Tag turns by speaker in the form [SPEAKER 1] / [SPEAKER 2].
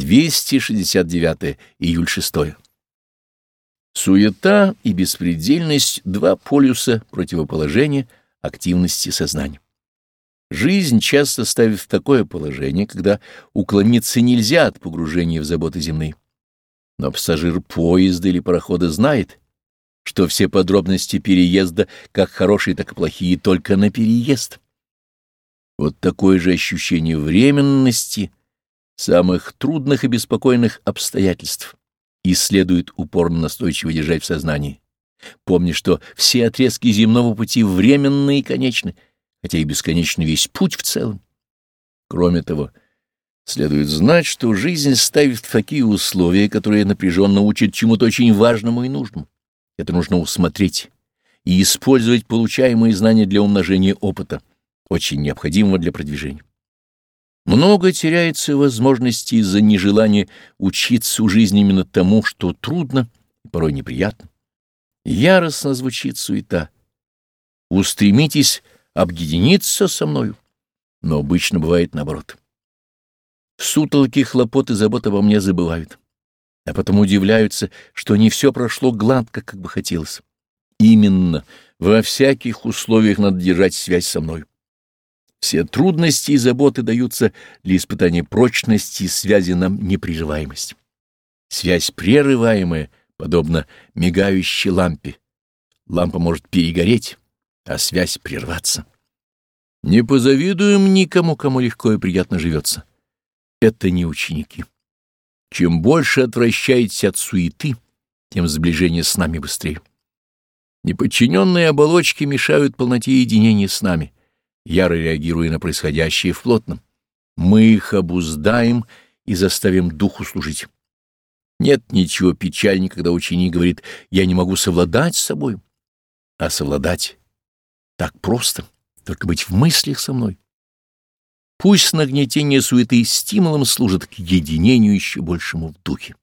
[SPEAKER 1] 269 июль 6. Суета и беспредельность — два полюса противоположения активности сознания. Жизнь часто ставит в такое положение, когда уклониться нельзя от погружения в заботы земные. Но пассажир поезда или парохода знает, что все подробности переезда, как хорошие, так и плохие, только на переезд. Вот такое же ощущение временности самых трудных и беспокойных обстоятельств и следует упорно настойчиво держать в сознании, помня, что все отрезки земного пути временны и конечны, хотя и бесконечный весь путь в целом. Кроме того, следует знать, что жизнь ставит в такие условия, которые напряженно учат чему-то очень важному и нужному. Это нужно усмотреть и использовать получаемые знания для умножения опыта, очень необходимого для продвижения. Много теряется возможности из-за нежелания учиться у жизни именно тому, что трудно и порой неприятно. Яростно звучит суета. Устремитесь объединиться со мною, но обычно бывает наоборот. В сутолке хлопот и забот обо мне забывают, а потом удивляются, что не все прошло гладко, как бы хотелось. Именно во всяких условиях надо держать связь со мной. Все трудности и заботы даются для испытания прочности связи нам непрерываемость. Связь прерываемая, подобно мигающей лампе. Лампа может перегореть, а связь прерваться. Не позавидуем никому, кому легко и приятно живется. Это не ученики. Чем больше отвращаетесь от суеты, тем сближение с нами быстрее. Неподчиненные оболочки мешают полноте единения с нами — яро реагируя на происходящее в плотном. Мы их обуздаем и заставим духу служить. Нет ничего печальнее, когда ученик говорит «я не могу совладать с собой», а совладать так просто, только быть в мыслях со мной. Пусть нагнетение суеты стимулом служит к единению еще большему в духе.